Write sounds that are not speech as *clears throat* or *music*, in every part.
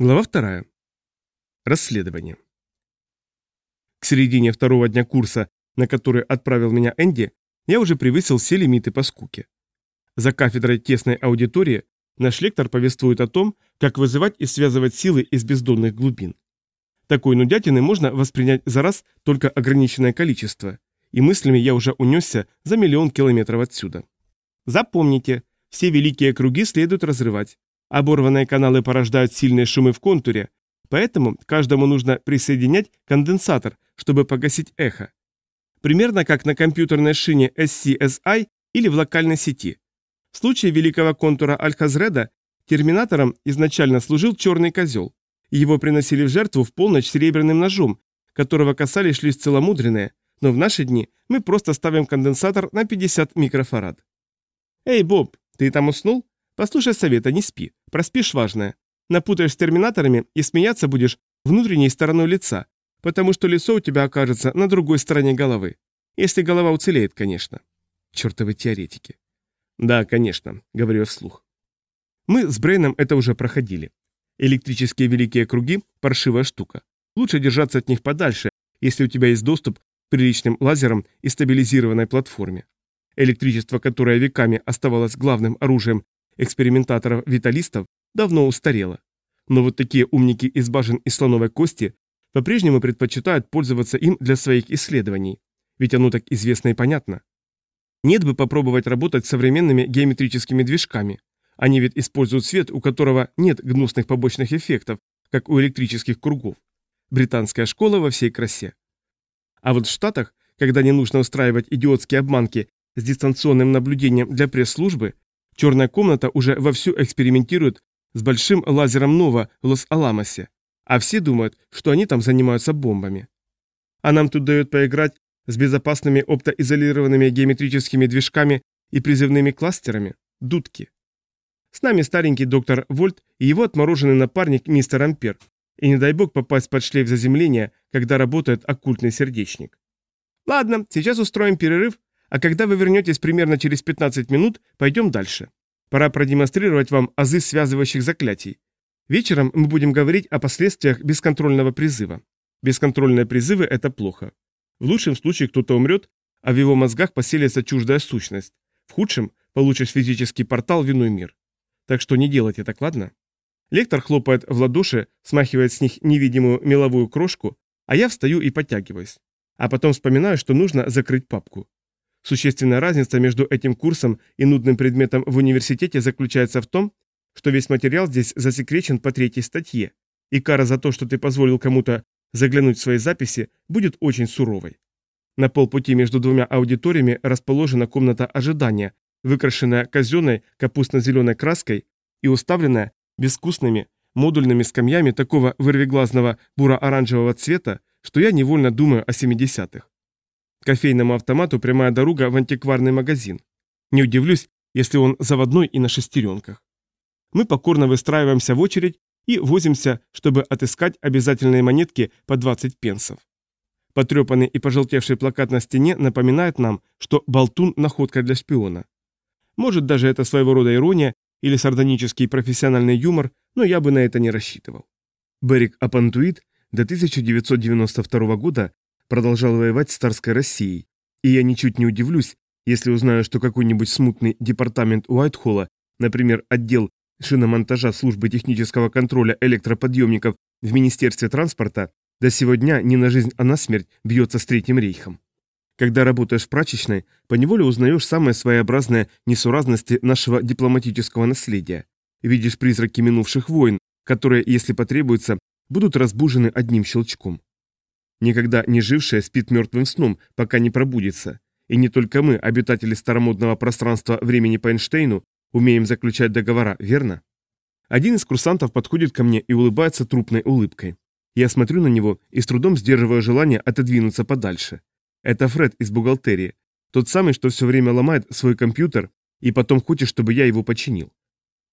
Глава вторая. Расследование. К середине второго дня курса, на который отправил меня Энди, я уже превысил все лимиты по скуке. За кафедрой тесной аудитории наш лектор повествует о том, как вызывать и связывать силы из бездонных глубин. Такой нудятины можно воспринять за раз только ограниченное количество, и мыслями я уже унесся за миллион километров отсюда. Запомните, все великие круги следует разрывать, Оборванные каналы порождают сильные шумы в контуре, поэтому каждому нужно присоединять конденсатор, чтобы погасить эхо. Примерно как на компьютерной шине SCSI или в локальной сети. В случае великого контура Аль-Хазреда терминатором изначально служил черный козел. Его приносили в жертву в полночь серебряным ножом, которого касались лишь целомудренные, но в наши дни мы просто ставим конденсатор на 50 микрофарад. «Эй, Боб, ты там уснул?» Послушай совета, не спи. Проспишь важное. Напутаешь с терминаторами и смеяться будешь внутренней стороной лица, потому что лицо у тебя окажется на другой стороне головы. Если голова уцелеет, конечно. Чертовы теоретики. Да, конечно, говорю вслух. Мы с Брейном это уже проходили. Электрические великие круги – паршивая штука. Лучше держаться от них подальше, если у тебя есть доступ к приличным лазерам и стабилизированной платформе. Электричество, которое веками оставалось главным оружием экспериментаторов-виталистов давно устарело. Но вот такие умники из башен из слоновой кости по-прежнему предпочитают пользоваться им для своих исследований, ведь оно так известно и понятно. Нет бы попробовать работать с современными геометрическими движками. Они ведь используют свет, у которого нет гнусных побочных эффектов, как у электрических кругов. Британская школа во всей красе. А вот в Штатах, когда не нужно устраивать идиотские обманки с дистанционным наблюдением для пресс-службы, Черная комната уже вовсю экспериментирует с большим лазером Нова в Лос-Аламосе, а все думают, что они там занимаются бомбами. А нам тут дают поиграть с безопасными оптоизолированными геометрическими движками и призывными кластерами – дудки. С нами старенький доктор Вольт и его отмороженный напарник мистер Ампер, и не дай бог попасть под шлейф заземления, когда работает оккультный сердечник. Ладно, сейчас устроим перерыв, а когда вы вернетесь примерно через 15 минут, пойдем дальше. Пора продемонстрировать вам азы связывающих заклятий. Вечером мы будем говорить о последствиях бесконтрольного призыва. Бесконтрольные призывы – это плохо. В лучшем случае кто-то умрет, а в его мозгах поселится чуждая сущность. В худшем – получишь физический портал в иной мир. Так что не делайте так, ладно? Лектор хлопает в ладоши, смахивает с них невидимую меловую крошку, а я встаю и подтягиваюсь. А потом вспоминаю, что нужно закрыть папку. Существенная разница между этим курсом и нудным предметом в университете заключается в том, что весь материал здесь засекречен по третьей статье, и кара за то, что ты позволил кому-то заглянуть в свои записи, будет очень суровой. На полпути между двумя аудиториями расположена комната ожидания, выкрашенная казенной капустно-зеленой краской и уставленная безвкусными модульными скамьями такого вырвиглазного буро-оранжевого цвета, что я невольно думаю о 70-х кофейному автомату прямая дорога в антикварный магазин. Не удивлюсь, если он заводной и на шестеренках. Мы покорно выстраиваемся в очередь и возимся, чтобы отыскать обязательные монетки по 20 пенсов. Потрепанный и пожелтевший плакат на стене напоминает нам, что болтун – находка для шпиона. Может, даже это своего рода ирония или сардонический профессиональный юмор, но я бы на это не рассчитывал. Берик Апантуит до 1992 года продолжал воевать с Старской Россией, и я ничуть не удивлюсь, если узнаю, что какой-нибудь смутный департамент Уайтхолла, например, отдел шиномонтажа службы технического контроля электроподъемников в Министерстве транспорта, до сего дня не на жизнь, а на смерть бьется с Третьим рейхом. Когда работаешь в прачечной, поневоле узнаешь самые своеобразные несуразности нашего дипломатического наследия. Видишь призраки минувших войн, которые, если потребуется, будут разбужены одним щелчком. Никогда не жившая спит мертвым сном, пока не пробудится. И не только мы, обитатели старомодного пространства времени по Эйнштейну, умеем заключать договора, верно? Один из курсантов подходит ко мне и улыбается трупной улыбкой. Я смотрю на него и с трудом сдерживаю желание отодвинуться подальше. Это Фред из бухгалтерии. Тот самый, что все время ломает свой компьютер и потом хочет, чтобы я его починил.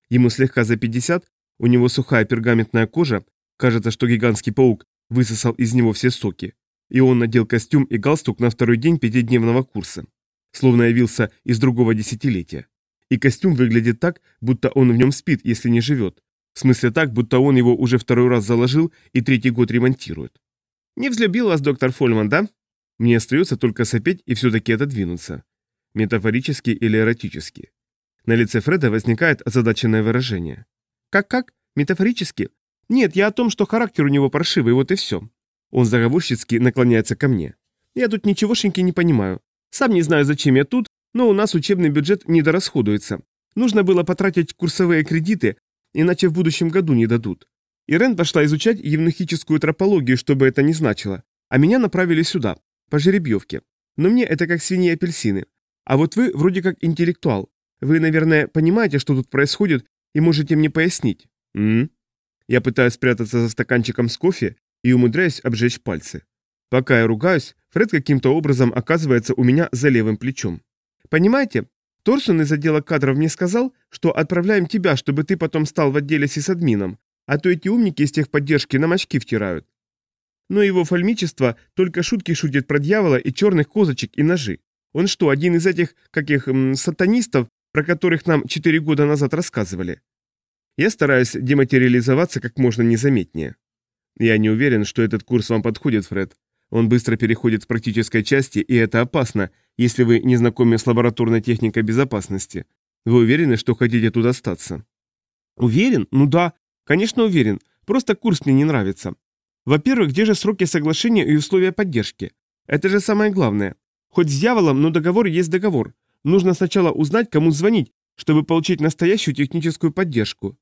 Ему слегка за 50, у него сухая пергаментная кожа, кажется, что гигантский паук высосал из него все соки, и он надел костюм и галстук на второй день пятидневного курса, словно явился из другого десятилетия. И костюм выглядит так, будто он в нем спит, если не живет, В смысле так, будто он его уже второй раз заложил и третий год ремонтирует. «Не взлюбил вас доктор Фольман, да?» Мне остается только сопеть и все-таки отодвинуться. Метафорически или эротически. На лице Фреда возникает озадаченное выражение. «Как-как? Метафорически? Нет, я о том, что характер у него паршивый, вот и все». Он заговорщицки наклоняется ко мне. «Я тут ничегошеньки не понимаю. Сам не знаю, зачем я тут, но у нас учебный бюджет недорасходуется. Нужно было потратить курсовые кредиты, иначе в будущем году не дадут. Ирен пошла изучать евнухическую тропологию, чтобы это не значило, а меня направили сюда, по жеребьевке. Но мне это как свиньи апельсины. А вот вы вроде как интеллектуал. Вы, наверное, понимаете, что тут происходит, и можете мне пояснить. М, -м? Я пытаюсь спрятаться за стаканчиком с кофе и умудряюсь обжечь пальцы. Пока я ругаюсь, Фред каким-то образом оказывается у меня за левым плечом. Понимаете, Торсон из отдела кадров мне сказал, что отправляем тебя, чтобы ты потом стал в отделе сисадмином, а то эти умники из техподдержки на мочки втирают. Но его фальмичество только шутки шутит про дьявола и черных козочек и ножи. Он что, один из этих, каких, м, сатанистов, про которых нам четыре года назад рассказывали? Я стараюсь дематериализоваться как можно незаметнее. Я не уверен, что этот курс вам подходит, Фред. Он быстро переходит к практической части, и это опасно, если вы не знакомы с лабораторной техникой безопасности. Вы уверены, что хотите туда остаться? Уверен? Ну да, конечно уверен. Просто курс мне не нравится. Во-первых, где же сроки соглашения и условия поддержки? Это же самое главное. Хоть с дьяволом, но договор есть договор. Нужно сначала узнать, кому звонить, чтобы получить настоящую техническую поддержку.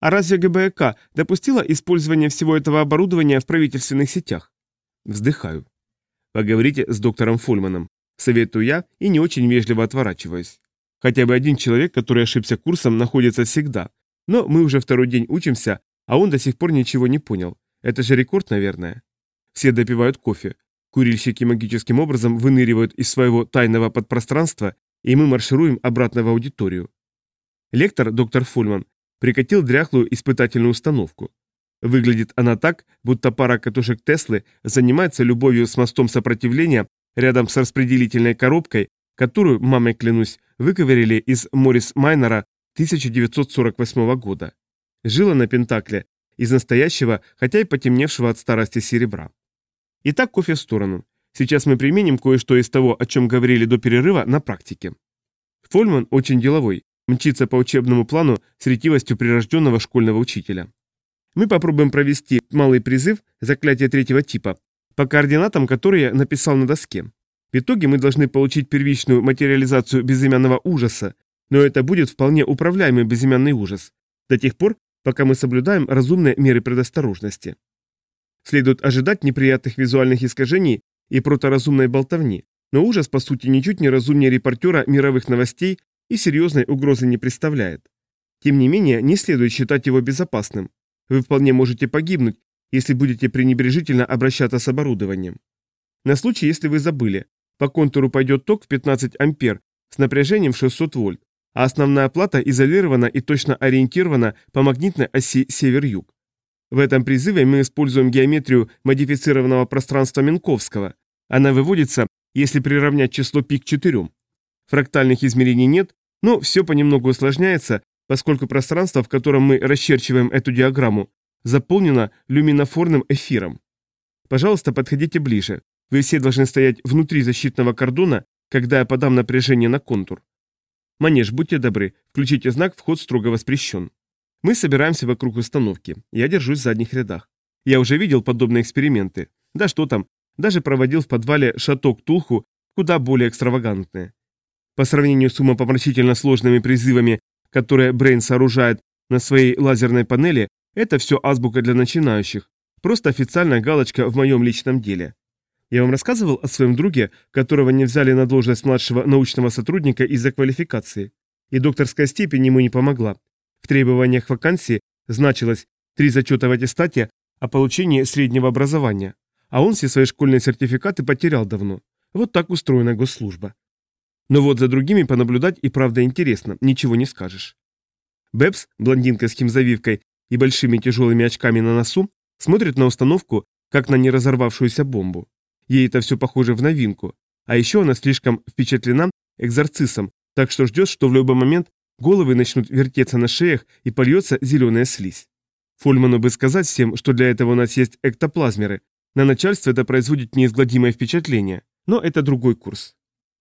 А разве ГБК допустила использование всего этого оборудования в правительственных сетях? Вздыхаю. Поговорите с доктором Фольманом. Советую я и не очень вежливо отворачиваюсь. Хотя бы один человек, который ошибся курсом, находится всегда. Но мы уже второй день учимся, а он до сих пор ничего не понял. Это же рекорд, наверное. Все допивают кофе. Курильщики магическим образом выныривают из своего тайного подпространства, и мы маршируем обратно в аудиторию. Лектор, доктор Фульман, прикатил дряхлую испытательную установку. Выглядит она так, будто пара катушек Теслы занимается любовью с мостом сопротивления рядом с распределительной коробкой, которую, мамой клянусь, выковырили из Моррис Майнера 1948 года. Жила на Пентакле из настоящего, хотя и потемневшего от старости серебра. Итак, кофе в сторону. Сейчас мы применим кое-что из того, о чем говорили до перерыва, на практике. Фольман очень деловой, мчится по учебному плану с ретивостью прирожденного школьного учителя. Мы попробуем провести малый призыв заклятия третьего типа, по координатам, которые я написал на доске. В итоге мы должны получить первичную материализацию безымянного ужаса, но это будет вполне управляемый безымянный ужас, до тех пор, пока мы соблюдаем разумные меры предосторожности. Следует ожидать неприятных визуальных искажений и проторазумной болтовни, но ужас, по сути, ничуть не разумнее репортера мировых новостей и серьезной угрозы не представляет. Тем не менее, не следует считать его безопасным. Вы вполне можете погибнуть, если будете пренебрежительно обращаться с оборудованием. На случай, если вы забыли, по контуру пойдет ток в 15 ампер с напряжением 600 вольт, а основная плата изолирована и точно ориентирована по магнитной оси север-юг. В этом призыве мы используем геометрию модифицированного пространства Минковского. Она выводится, если приравнять число пи к 4. Фрактальных измерений нет, но все понемногу усложняется, поскольку пространство, в котором мы расчерчиваем эту диаграмму, заполнено люминофорным эфиром. Пожалуйста, подходите ближе. Вы все должны стоять внутри защитного кордона, когда я подам напряжение на контур. Манеж, будьте добры, включите знак «Вход строго воспрещен». Мы собираемся вокруг установки. Я держусь в задних рядах. Я уже видел подобные эксперименты. Да что там, даже проводил в подвале шаток Тулху, куда более экстравагантные. По сравнению с умопомрачительно сложными призывами, которые Брейн сооружает на своей лазерной панели, это все азбука для начинающих. Просто официальная галочка в моем личном деле. Я вам рассказывал о своем друге, которого не взяли на должность младшего научного сотрудника из-за квалификации. И докторская степень ему не помогла. В требованиях вакансии значилось три зачета в аттестате о получении среднего образования. А он все свои школьные сертификаты потерял давно. Вот так устроена госслужба. Но вот за другими понаблюдать и правда интересно, ничего не скажешь. Бэбс, блондинка с химзавивкой и большими тяжелыми очками на носу, смотрит на установку, как на неразорвавшуюся бомбу. Ей это все похоже в новинку. А еще она слишком впечатлена экзорцисом, так что ждет, что в любой момент головы начнут вертеться на шеях и польется зеленая слизь. Фольману бы сказать всем, что для этого у нас есть эктоплазмеры. На начальство это производит неизгладимое впечатление. Но это другой курс.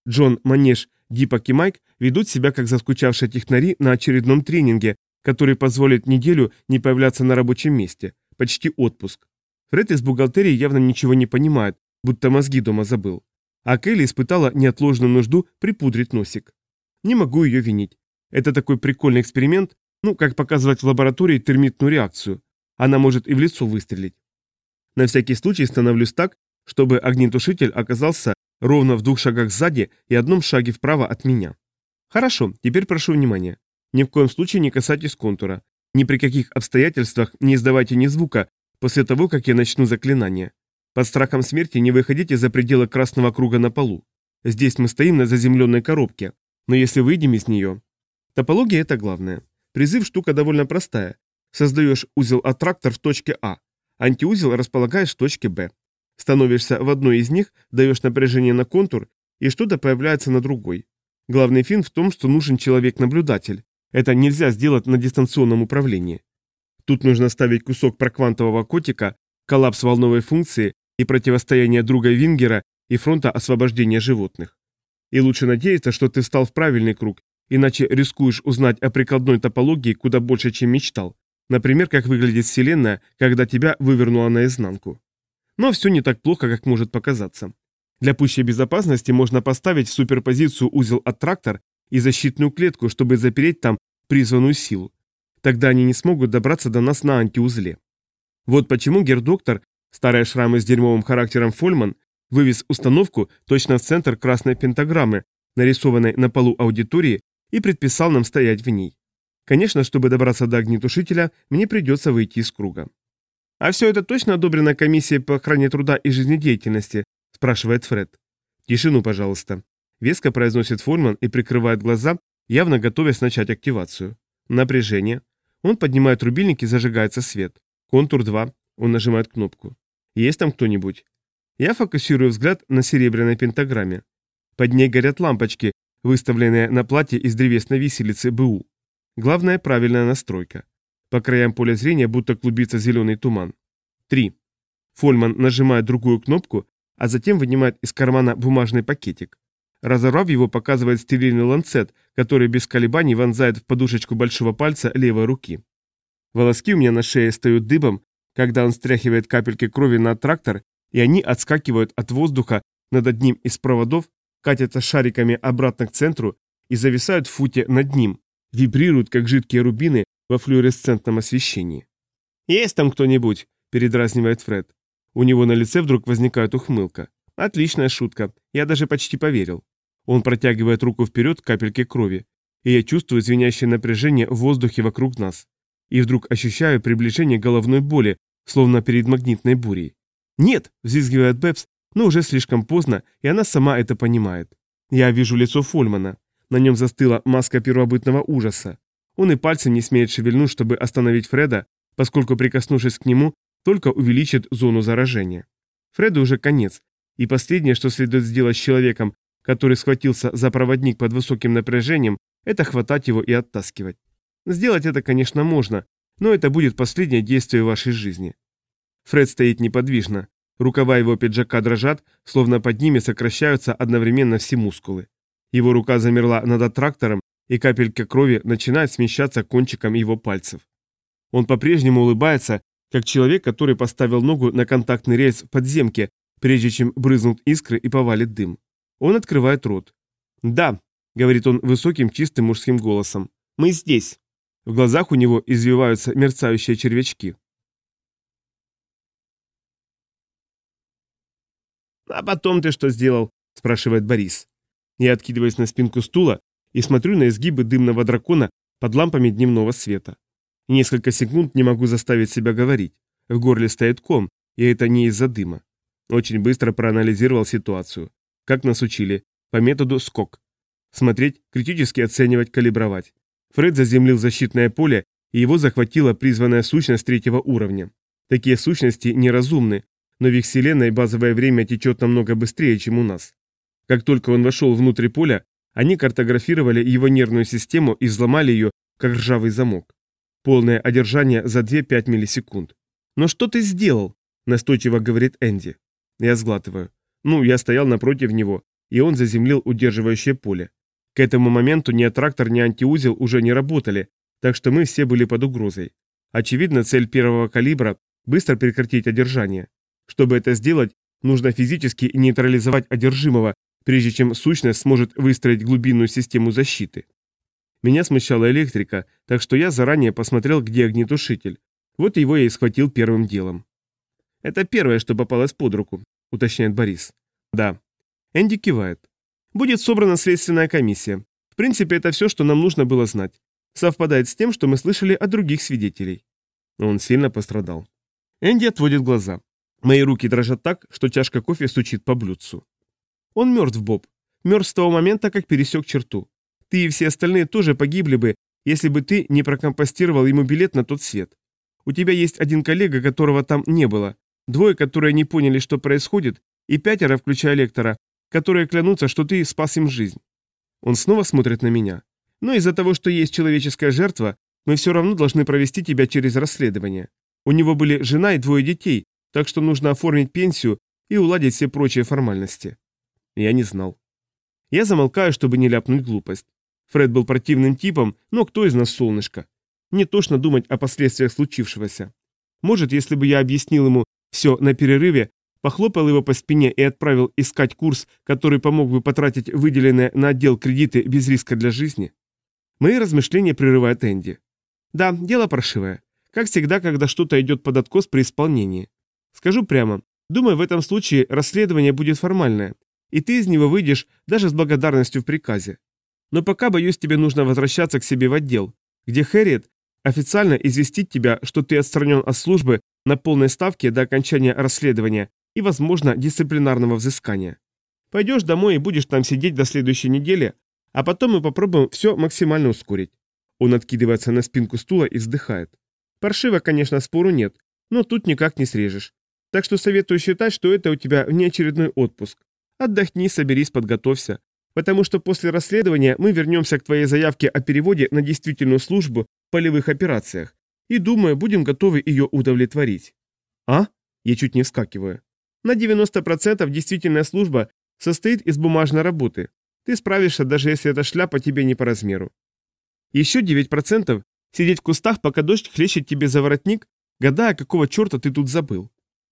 Джон, Манеж, Дипак и Майк ведут себя как заскучавшие технари на очередном тренинге, который позволит неделю не появляться на рабочем месте. Почти отпуск. Фред из бухгалтерии явно ничего не понимает, будто мозги дома забыл. А Келли испытала неотложную нужду припудрить носик. Не могу ее винить. Это такой прикольный эксперимент, ну, как показывать в лаборатории термитную реакцию. Она может и в лицо выстрелить. На всякий случай становлюсь так, чтобы огнетушитель оказался ровно в двух шагах сзади и одном шаге вправо от меня. Хорошо, теперь прошу внимания. Ни в коем случае не касайтесь контура. Ни при каких обстоятельствах не издавайте ни звука после того, как я начну заклинание. Под страхом смерти не выходите за пределы красного круга на полу. Здесь мы стоим на заземленной коробке, но если выйдем из нее... Топология – это главное. Призыв – штука довольно простая. Создаешь узел-аттрактор в точке А. Антиузел располагаешь в точке Б. Становишься в одной из них, даешь напряжение на контур, и что-то появляется на другой. Главный фин в том, что нужен человек-наблюдатель. Это нельзя сделать на дистанционном управлении. Тут нужно ставить кусок проквантового котика, коллапс волновой функции и противостояние друга Вингера и фронта освобождения животных. И лучше надеяться, что ты встал в правильный круг, иначе рискуешь узнать о прикладной топологии куда больше, чем мечтал. Например, как выглядит Вселенная, когда тебя вывернула наизнанку. Но все не так плохо, как может показаться. Для пущей безопасности можно поставить в суперпозицию узел-аттрактор и защитную клетку, чтобы запереть там призванную силу. Тогда они не смогут добраться до нас на антиузле. Вот почему гердоктор Старые шрамы с дерьмовым характером Фольман вывез установку точно в центр красной пентаграммы, нарисованной на полу аудитории, и предписал нам стоять в ней. Конечно, чтобы добраться до огнетушителя, мне придется выйти из круга. «А все это точно одобрено комиссией по охране труда и жизнедеятельности?» – спрашивает Фред. «Тишину, пожалуйста». Веско произносит Фольман и прикрывает глаза, явно готовясь начать активацию. Напряжение. Он поднимает рубильник и зажигается свет. Контур 2. Он нажимает кнопку. Есть там кто-нибудь? Я фокусирую взгляд на серебряной пентаграмме. Под ней горят лампочки, выставленные на платье из древесной виселицы БУ. Главная правильная настройка. По краям поля зрения будто клубится зеленый туман. 3. Фольман нажимает другую кнопку, а затем вынимает из кармана бумажный пакетик. Разорвав его, показывает стерильный ланцет, который без колебаний вонзает в подушечку большого пальца левой руки. Волоски у меня на шее стоят дыбом, когда он стряхивает капельки крови на трактор, и они отскакивают от воздуха над одним из проводов, катятся шариками обратно к центру и зависают в футе над ним, вибрируют, как жидкие рубины во флуоресцентном освещении. «Есть там кто-нибудь?» – передразнивает Фред. У него на лице вдруг возникает ухмылка. Отличная шутка, я даже почти поверил. Он протягивает руку вперед к капельке крови, и я чувствую звенящее напряжение в воздухе вокруг нас. И вдруг ощущаю приближение головной боли, словно перед магнитной бурей. «Нет!» – взвизгивает Бэбс, но уже слишком поздно, и она сама это понимает. Я вижу лицо Фольмана. На нем застыла маска первобытного ужаса. Он и пальцем не смеет шевельнуть, чтобы остановить Фреда, поскольку, прикоснувшись к нему, только увеличит зону заражения. Фреду уже конец, и последнее, что следует сделать с человеком, который схватился за проводник под высоким напряжением, это хватать его и оттаскивать. Сделать это, конечно, можно, но это будет последнее действие вашей жизни. Фред стоит неподвижно. Рукава его пиджака дрожат, словно под ними сокращаются одновременно все мускулы. Его рука замерла над трактором, и капелька крови начинает смещаться кончиком его пальцев. Он по-прежнему улыбается, как человек, который поставил ногу на контактный рельс в подземке, прежде чем брызнут искры и повалит дым. Он открывает рот. «Да», — говорит он высоким чистым мужским голосом, — «мы здесь». В глазах у него извиваются мерцающие червячки. «А потом ты что сделал?» – спрашивает Борис. Я откидываюсь на спинку стула и смотрю на изгибы дымного дракона под лампами дневного света. Несколько секунд не могу заставить себя говорить. В горле стоит ком, и это не из-за дыма. Очень быстро проанализировал ситуацию. Как нас учили? По методу скок. Смотреть, критически оценивать, калибровать. Фред заземлил защитное поле, и его захватила призванная сущность третьего уровня. Такие сущности неразумны, но в их вселенной базовое время течет намного быстрее, чем у нас. Как только он вошел внутрь поля, Они картографировали его нервную систему и взломали ее, как ржавый замок. Полное одержание за 2-5 миллисекунд. «Но что ты сделал?» – настойчиво говорит Энди. Я сглатываю. Ну, я стоял напротив него, и он заземлил удерживающее поле. К этому моменту ни трактор, ни антиузел уже не работали, так что мы все были под угрозой. Очевидно, цель первого калибра – быстро прекратить одержание. Чтобы это сделать, нужно физически нейтрализовать одержимого, прежде чем сущность сможет выстроить глубинную систему защиты. Меня смущала электрика, так что я заранее посмотрел, где огнетушитель. Вот его я и схватил первым делом. «Это первое, что попалось под руку», — уточняет Борис. «Да». Энди кивает. «Будет собрана следственная комиссия. В принципе, это все, что нам нужно было знать. Совпадает с тем, что мы слышали от других свидетелей». Он сильно пострадал. Энди отводит глаза. Мои руки дрожат так, что чашка кофе стучит по блюдцу. Он мертв, Боб. Мертв с того момента, как пересек черту. Ты и все остальные тоже погибли бы, если бы ты не прокомпостировал ему билет на тот свет. У тебя есть один коллега, которого там не было, Двое, которые не поняли, что происходит, и пятеро, включая лектора, которые клянутся, что ты спас им жизнь. Он снова смотрит на меня. Но из-за того, что есть человеческая жертва, мы все равно должны провести тебя через расследование. У него были жена и двое детей, так что нужно оформить пенсию и уладить все прочие формальности. Я не знал. Я замолкаю, чтобы не ляпнуть глупость. Фред был противным типом, но кто из нас солнышко? Не тошно думать о последствиях случившегося. Может, если бы я объяснил ему, все на перерыве, похлопал его по спине и отправил искать курс, который помог бы потратить выделенные на отдел кредиты без риска для жизни? Мои размышления прерывает Энди. Да, дело паршивое. Как всегда, когда что-то идет под откос при исполнении. Скажу прямо, думаю, в этом случае расследование будет формальное, и ты из него выйдешь даже с благодарностью в приказе. Но пока, боюсь, тебе нужно возвращаться к себе в отдел, где Хэрриет официально известить тебя, что ты отстранен от службы на полной ставке до окончания расследования и, возможно, дисциплинарного взыскания. Пойдешь домой и будешь там сидеть до следующей недели, а потом мы попробуем все максимально ускорить. Он откидывается на спинку стула и вздыхает. Паршиво, конечно, спору нет, но тут никак не срежешь. Так что советую считать, что это у тебя внеочередной отпуск. Отдохни, соберись, подготовься. Потому что после расследования мы вернемся к твоей заявке о переводе на действительную службу в полевых операциях и, думаю, будем готовы ее удовлетворить. А? Я чуть не вскакиваю. На 90% действительная служба состоит из бумажной работы. Ты справишься, даже если эта шляпа тебе не по размеру. Еще 9% сидеть в кустах, пока дождь хлещет тебе за воротник, гадая, какого черта ты тут забыл.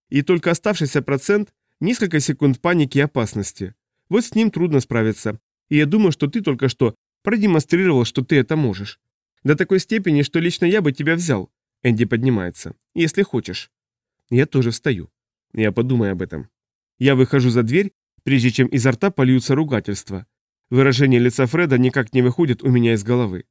И только оставшийся процент – несколько секунд паники и опасности. Вот с ним трудно справиться. И я думаю, что ты только что продемонстрировал, что ты это можешь. До такой степени, что лично я бы тебя взял. Энди поднимается. Если хочешь. Я тоже встаю. Я подумаю об этом. Я выхожу за дверь, прежде чем изо рта польются ругательства. Выражение лица Фреда никак не выходит у меня из головы.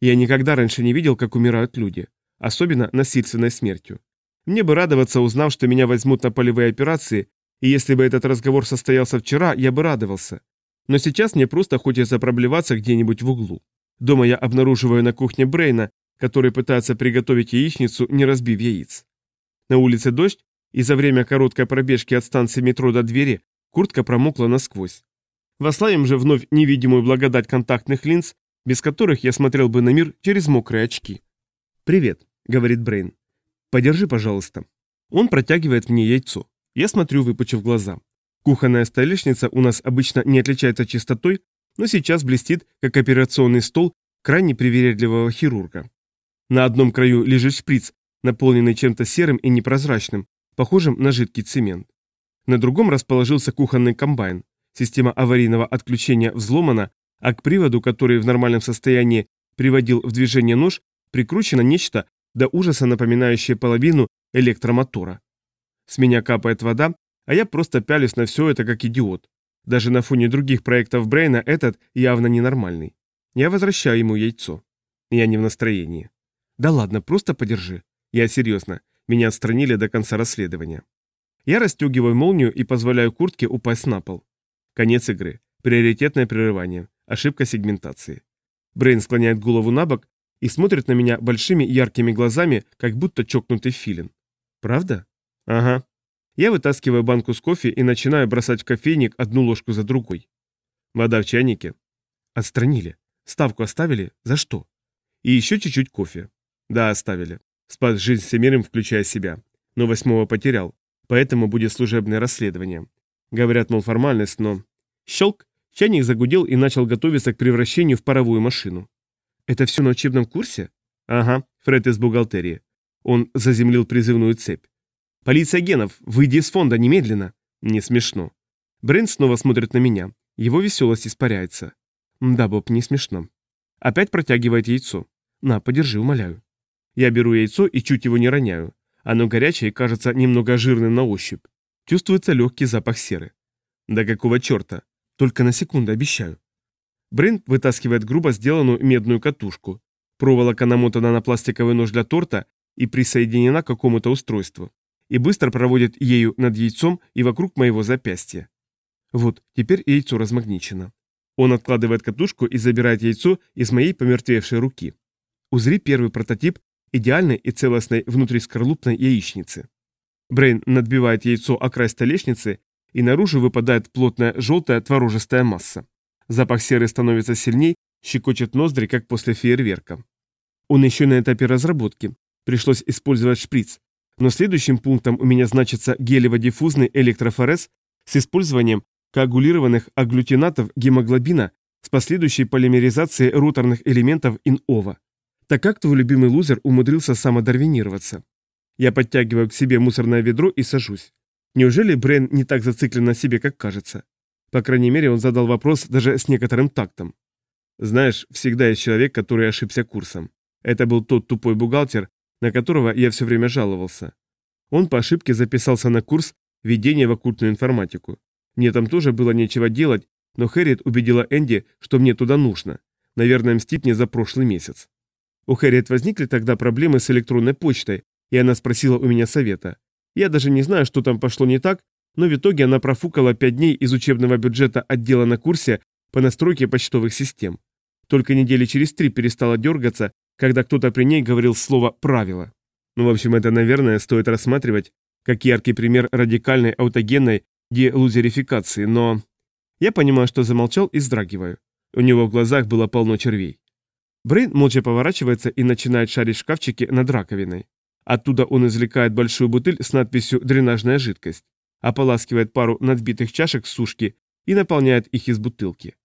Я никогда раньше не видел, как умирают люди. Особенно насильственной смертью. Мне бы радоваться, узнав, что меня возьмут на полевые операции, и если бы этот разговор состоялся вчера, я бы радовался. Но сейчас мне просто хочется проблеваться где-нибудь в углу. Дома я обнаруживаю на кухне Брейна, который пытается приготовить яичницу, не разбив яиц. На улице дождь, и за время короткой пробежки от станции метро до двери куртка промокла насквозь. Вослаем же вновь невидимую благодать контактных линз, без которых я смотрел бы на мир через мокрые очки. «Привет», — говорит Брейн. «Подержи, пожалуйста». Он протягивает мне яйцо. Я смотрю, выпучив глаза. Кухонная столешница у нас обычно не отличается чистотой, но сейчас блестит, как операционный стол крайне привередливого хирурга. На одном краю лежит шприц, наполненный чем-то серым и непрозрачным, похожим на жидкий цемент. На другом расположился кухонный комбайн. Система аварийного отключения взломана, а к приводу, который в нормальном состоянии приводил в движение нож, прикручено нечто до ужаса напоминающее половину электромотора. С меня капает вода, а я просто пялюсь на все это как идиот. Даже на фоне других проектов Брейна этот явно ненормальный. Я возвращаю ему яйцо. Я не в настроении. Да ладно, просто подержи. Я серьезно. Меня отстранили до конца расследования. Я расстегиваю молнию и позволяю куртке упасть на пол. Конец игры. Приоритетное прерывание. Ошибка сегментации. Брейн склоняет голову на бок и смотрит на меня большими яркими глазами, как будто чокнутый филин. Правда? Ага. Я вытаскиваю банку с кофе и начинаю бросать в кофейник одну ложку за другой. Вода в чайнике. Отстранили. Ставку оставили? За что? И еще чуть-чуть кофе. Да, оставили. Спас жизнь всемирным, включая себя. Но восьмого потерял. Поэтому будет служебное расследование. Говорят, мол, формальность, но... Щелк! Чайник загудел и начал готовиться к превращению в паровую машину. Это все на учебном курсе? Ага, Фред из бухгалтерии. Он заземлил призывную цепь. «Полиция генов, выйди из фонда немедленно!» Не смешно. Брент снова смотрит на меня. Его веселость испаряется. Да, Боб, не смешно. Опять протягивает яйцо. На, подержи, умоляю. Я беру яйцо и чуть его не роняю. Оно горячее и кажется немного жирным на ощупь. Чувствуется легкий запах серы. Да какого черта? Только на секунду, обещаю. Брент вытаскивает грубо сделанную медную катушку. Проволока намотана на пластиковый нож для торта и присоединена к какому-то устройству. И быстро проводит ею над яйцом и вокруг моего запястья. Вот, теперь яйцо размагничено. Он откладывает катушку и забирает яйцо из моей помертвевшей руки. Узри первый прототип идеальной и целостной внутрискорлупной яичницы. Брейн надбивает яйцо о край столешницы, и наружу выпадает плотная желтая творожистая масса. Запах серы становится сильней, щекочет ноздри, как после фейерверка. Он еще на этапе разработки. Пришлось использовать шприц. Но следующим пунктом у меня значится гелево-диффузный электрофорез с использованием коагулированных агглютинатов гемоглобина с последующей полимеризацией роторных элементов ин-ова. Так как твой любимый лузер умудрился самодарвинироваться? Я подтягиваю к себе мусорное ведро и сажусь. Неужели Брен не так зациклен на себе, как кажется? По крайней мере, он задал вопрос даже с некоторым тактом. Знаешь, всегда есть человек, который ошибся курсом. Это был тот тупой бухгалтер, на которого я все время жаловался. Он по ошибке записался на курс введения в оккультную информатику. Мне там тоже было нечего делать, но Хэрриет убедила Энди, что мне туда нужно. Наверное, мстить мне за прошлый месяц. У Хэрриет возникли тогда проблемы с электронной почтой, и она спросила у меня совета. Я даже не знаю, что там пошло не так, но в итоге она профукала пять дней из учебного бюджета отдела на курсе по настройке почтовых систем. Только недели через три перестала дергаться, когда кто-то при ней говорил слово «правило». Ну, в общем, это, наверное, стоит рассматривать как яркий пример радикальной аутогенной делузерификации, но... Я понимаю, что замолчал и вздрагиваю. У него в глазах было полно червей. Брейн молча поворачивается и начинает шарить в шкафчике над раковиной. Оттуда он извлекает большую бутыль с надписью «дренажная жидкость», ополаскивает пару надбитых чашек с сушки и наполняет их из бутылки.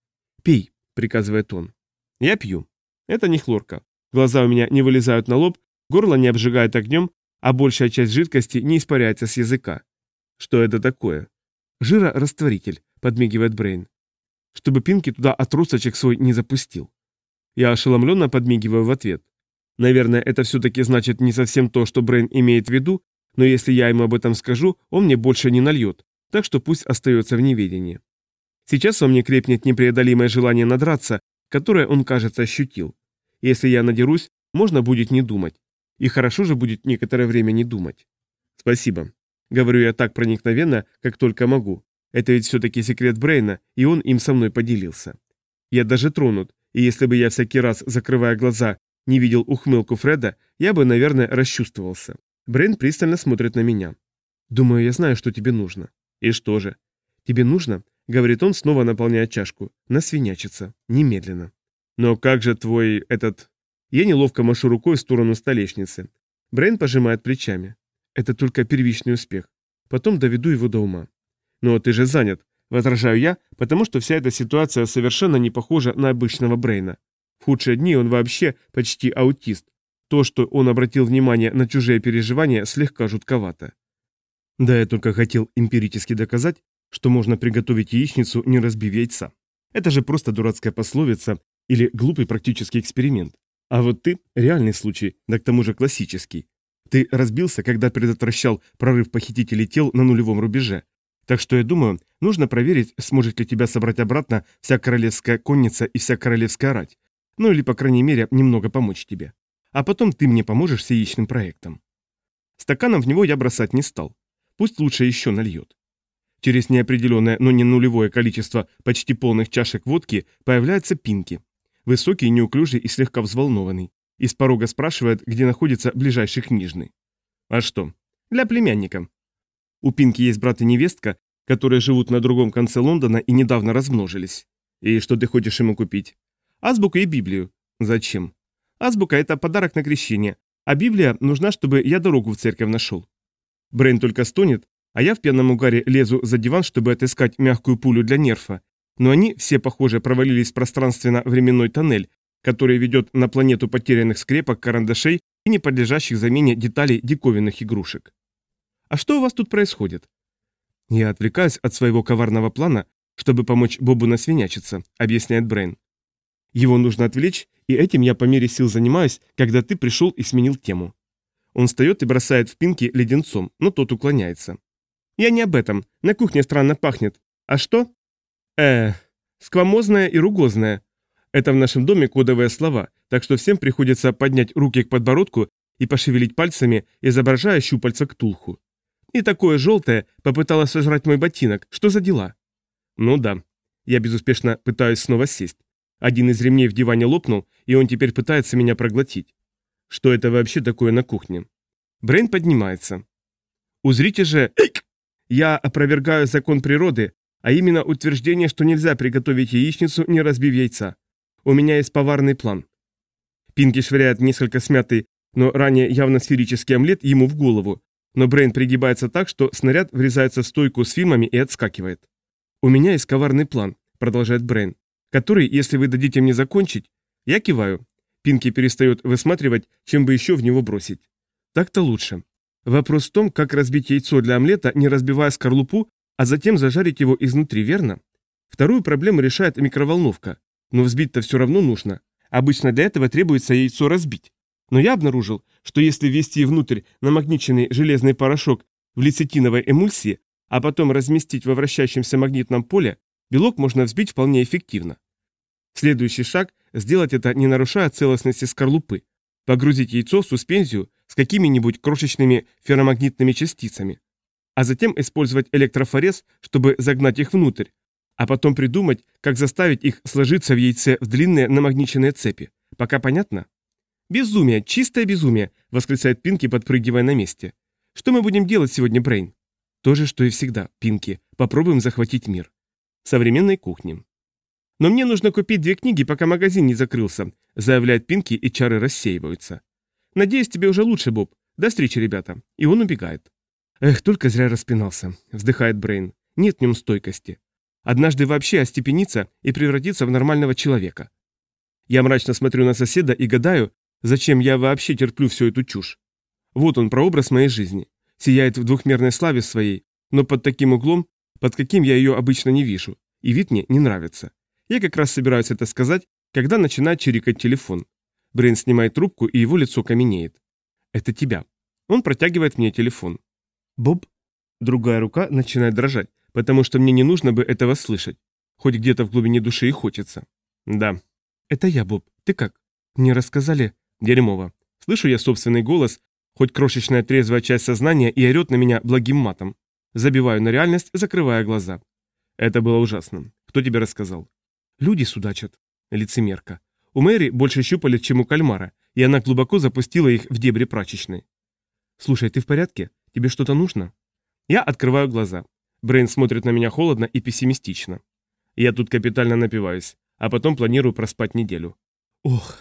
«Пей», — приказывает он. Я пью. Это не хлорка. Глаза у меня не вылезают на лоб, горло не обжигает огнем, а большая часть жидкости не испаряется с языка. Что это такое? Жирорастворитель, подмигивает Брейн. Чтобы Пинки туда отросточек свой не запустил. Я ошеломленно подмигиваю в ответ. Наверное, это все-таки значит не совсем то, что Брейн имеет в виду, но если я ему об этом скажу, он мне больше не нальет, так что пусть остается в неведении. Сейчас во мне крепнет непреодолимое желание надраться, которое он, кажется, ощутил. Если я надерусь, можно будет не думать. И хорошо же будет некоторое время не думать. Спасибо. Говорю я так проникновенно, как только могу. Это ведь все-таки секрет Брейна, и он им со мной поделился. Я даже тронут, и если бы я всякий раз, закрывая глаза, не видел ухмылку Фреда, я бы, наверное, расчувствовался. Брейн пристально смотрит на меня. «Думаю, я знаю, что тебе нужно». «И что же?» «Тебе нужно?» — говорит он, снова наполняя чашку. «Насвинячиться. Немедленно». «Но как же твой... этот...» Я неловко машу рукой в сторону столешницы. Брейн пожимает плечами. Это только первичный успех. Потом доведу его до ума. Но ты же занят, возражаю я, потому что вся эта ситуация совершенно не похожа на обычного Брейна. В худшие дни он вообще почти аутист. То, что он обратил внимание на чужие переживания, слегка жутковато. Да, я только хотел эмпирически доказать, что можно приготовить яичницу, не разбив яйца. Это же просто дурацкая пословица или глупый практический эксперимент. А вот ты – реальный случай, да к тому же классический. Ты разбился, когда предотвращал прорыв похитителей тел на нулевом рубеже. Так что я думаю, нужно проверить, сможет ли тебя собрать обратно вся королевская конница и вся королевская рать. Ну или, по крайней мере, немного помочь тебе. А потом ты мне поможешь с яичным проектом. Стаканом в него я бросать не стал. Пусть лучше еще нальет. Через неопределенное, но не нулевое количество почти полных чашек водки появляется Пинки. Высокий, неуклюжий и слегка взволнованный. Из порога спрашивает, где находится ближайший книжный. А что? Для племянника. У Пинки есть брат и невестка, которые живут на другом конце Лондона и недавно размножились. И что ты хочешь ему купить? Азбуку и Библию. Зачем? Азбука – это подарок на крещение, а Библия нужна, чтобы я дорогу в церковь нашел. Брейн только стонет, а я в пьяном угаре лезу за диван, чтобы отыскать мягкую пулю для нерфа. Но они все, похоже, провалились в пространственно-временной тоннель, который ведет на планету потерянных скрепок, карандашей и не подлежащих замене деталей диковинных игрушек. А что у вас тут происходит? Я отвлекаюсь от своего коварного плана, чтобы помочь Бобу насвинячиться, объясняет Брейн. Его нужно отвлечь, и этим я по мере сил занимаюсь, когда ты пришел и сменил тему. Он встает и бросает в Пинки леденцом, но тот уклоняется. Я не об этом. На кухне странно пахнет. А что? Э, сквамозное и ругозное. Это в нашем доме кодовые слова, так что всем приходится поднять руки к подбородку и пошевелить пальцами, изображая щупальца к тулху. И такое желтое попыталось сожрать мой ботинок. Что за дела? Ну да. Я безуспешно пытаюсь снова сесть. Один из ремней в диване лопнул, и он теперь пытается меня проглотить. Что это вообще такое на кухне? Брейн поднимается. Узрите же... Я опровергаю закон природы, а именно утверждение, что нельзя приготовить яичницу, не разбив яйца. У меня есть поварный план. Пинки швыряет несколько смятый, но ранее явно сферический омлет ему в голову, но Брейн пригибается так, что снаряд врезается в стойку с фильмами и отскакивает. «У меня есть коварный план», — продолжает Брейн, «который, если вы дадите мне закончить...» Я киваю. Пинки перестает высматривать, чем бы еще в него бросить. Так-то лучше. Вопрос в том, как разбить яйцо для омлета, не разбивая скорлупу, а затем зажарить его изнутри, верно? Вторую проблему решает микроволновка. Но взбить-то все равно нужно. Обычно для этого требуется яйцо разбить. Но я обнаружил, что если ввести внутрь намагниченный железный порошок в лецитиновой эмульсии, а потом разместить во вращающемся магнитном поле, белок можно взбить вполне эффективно. Следующий шаг – сделать это, не нарушая целостности скорлупы. Погрузить яйцо в суспензию с какими-нибудь крошечными ферромагнитными частицами. А затем использовать электрофорез, чтобы загнать их внутрь. А потом придумать, как заставить их сложиться в яйце в длинные намагниченные цепи. Пока понятно? «Безумие, чистое безумие!» – восклицает Пинки, подпрыгивая на месте. «Что мы будем делать сегодня, Брейн?» «То же, что и всегда, Пинки. Попробуем захватить мир». Современной кухни. «Но мне нужно купить две книги, пока магазин не закрылся», – заявляет Пинки, и чары рассеиваются. Надеюсь, тебе уже лучше, Боб. До встречи, ребята. И он убегает. Эх, только зря распинался, вздыхает Брейн. Нет в нем стойкости. Однажды вообще остепенится и превратится в нормального человека. Я мрачно смотрю на соседа и гадаю, зачем я вообще терплю всю эту чушь. Вот он, прообраз моей жизни. Сияет в двухмерной славе своей, но под таким углом, под каким я ее обычно не вижу. И вид мне не нравится. Я как раз собираюсь это сказать, когда начинает чирикать телефон. Брейн снимает трубку, и его лицо каменеет. «Это тебя». Он протягивает мне телефон. «Боб?» Другая рука начинает дрожать, потому что мне не нужно бы этого слышать. Хоть где-то в глубине души и хочется. «Да». «Это я, Боб. Ты как? Мне рассказали...» «Дерьмово». Слышу я собственный голос, хоть крошечная трезвая часть сознания и орет на меня благим матом. Забиваю на реальность, закрывая глаза. Это было ужасно. Кто тебе рассказал? Люди судачат. Лицемерка. У Мэри больше щупалец, чем у кальмара, и она глубоко запустила их в дебри прачечной. «Слушай, ты в порядке? Тебе что-то нужно?» Я открываю глаза. Брейн смотрит на меня холодно и пессимистично. Я тут капитально напиваюсь, а потом планирую проспать неделю. «Ох!»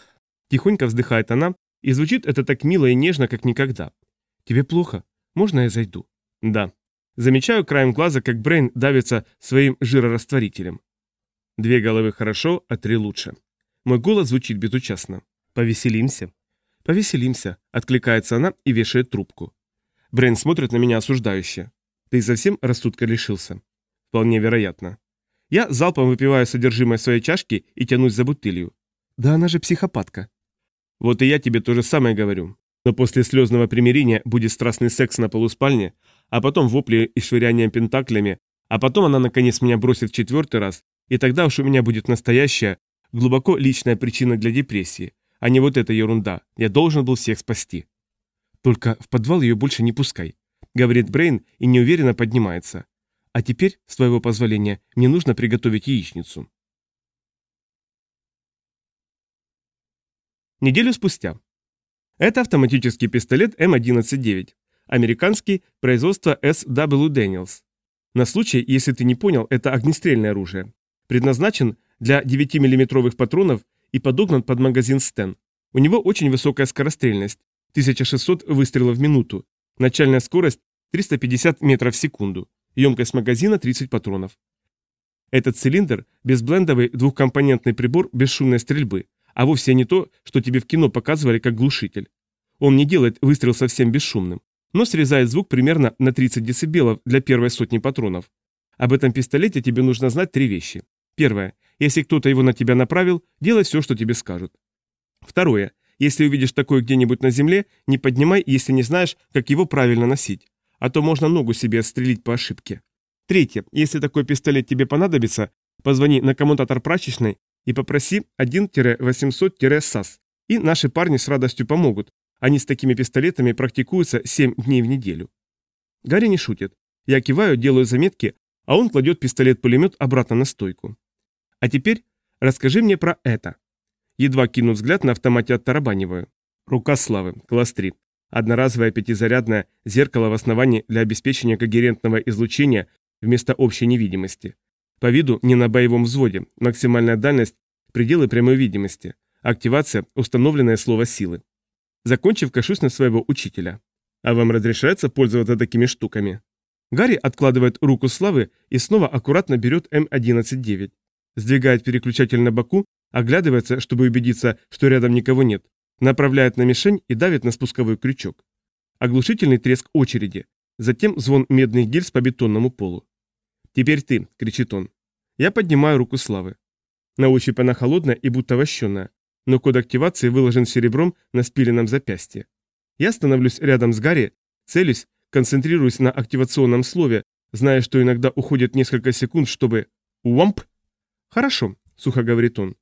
Тихонько вздыхает она, и звучит это так мило и нежно, как никогда. «Тебе плохо? Можно я зайду?» «Да». Замечаю краем глаза, как Брейн давится своим жирорастворителем. Две головы хорошо, а три лучше. Мой голос звучит безучастно. «Повеселимся?» «Повеселимся», — откликается она и вешает трубку. Брейн смотрит на меня осуждающе. «Ты совсем рассудка лишился?» «Вполне вероятно». Я залпом выпиваю содержимое своей чашки и тянусь за бутылью. «Да она же психопатка». «Вот и я тебе то же самое говорю. Но после слезного примирения будет страстный секс на полуспальне, а потом вопли и швыряние пентаклями, а потом она наконец меня бросит в четвертый раз, и тогда уж у меня будет настоящая, Глубоко личная причина для депрессии, а не вот эта ерунда. Я должен был всех спасти. Только в подвал ее больше не пускай, говорит Брейн и неуверенно поднимается. А теперь, с твоего позволения, мне нужно приготовить яичницу. Неделю спустя. Это автоматический пистолет М11-9, американский, производство SW Daniels. На случай, если ты не понял, это огнестрельное оружие. Предназначен для 9-миллиметровых патронов и подогнан под магазин Стен. У него очень высокая скорострельность, 1600 выстрелов в минуту, начальная скорость 350 метров в секунду, емкость магазина 30 патронов. Этот цилиндр – безблендовый двухкомпонентный прибор бесшумной стрельбы, а вовсе не то, что тебе в кино показывали как глушитель. Он не делает выстрел совсем бесшумным, но срезает звук примерно на 30 дБ для первой сотни патронов. Об этом пистолете тебе нужно знать три вещи. Первое. Если кто-то его на тебя направил, делай все, что тебе скажут. Второе. Если увидишь такое где-нибудь на земле, не поднимай, если не знаешь, как его правильно носить. А то можно ногу себе отстрелить по ошибке. Третье. Если такой пистолет тебе понадобится, позвони на коммутатор прачечной и попроси 1-800-САС. И наши парни с радостью помогут. Они с такими пистолетами практикуются 7 дней в неделю. Гарри не шутит. Я киваю, делаю заметки, а он кладет пистолет-пулемет обратно на стойку. А теперь расскажи мне про это. Едва кину взгляд на автомате оттарабаниваю. Рука славы, класс 3. Одноразовое пятизарядное зеркало в основании для обеспечения когерентного излучения вместо общей невидимости. По виду не на боевом взводе, максимальная дальность, пределы прямой видимости, активация, установленное слово силы. Закончив, кашусь на своего учителя. А вам разрешается пользоваться такими штуками? Гарри откладывает руку славы и снова аккуратно берет М11-9. Сдвигает переключатель на боку, оглядывается, чтобы убедиться, что рядом никого нет, направляет на мишень и давит на спусковой крючок. Оглушительный треск очереди, затем звон медных гильз по бетонному полу. «Теперь ты!» – кричит он. Я поднимаю руку славы. На ощупь она холодная и будто вощенная, но код активации выложен серебром на спиленном запястье. Я становлюсь рядом с Гарри, целюсь, концентрируюсь на активационном слове, зная, что иногда уходит несколько секунд, чтобы... Уамп! Хорошо, сухо говорит он.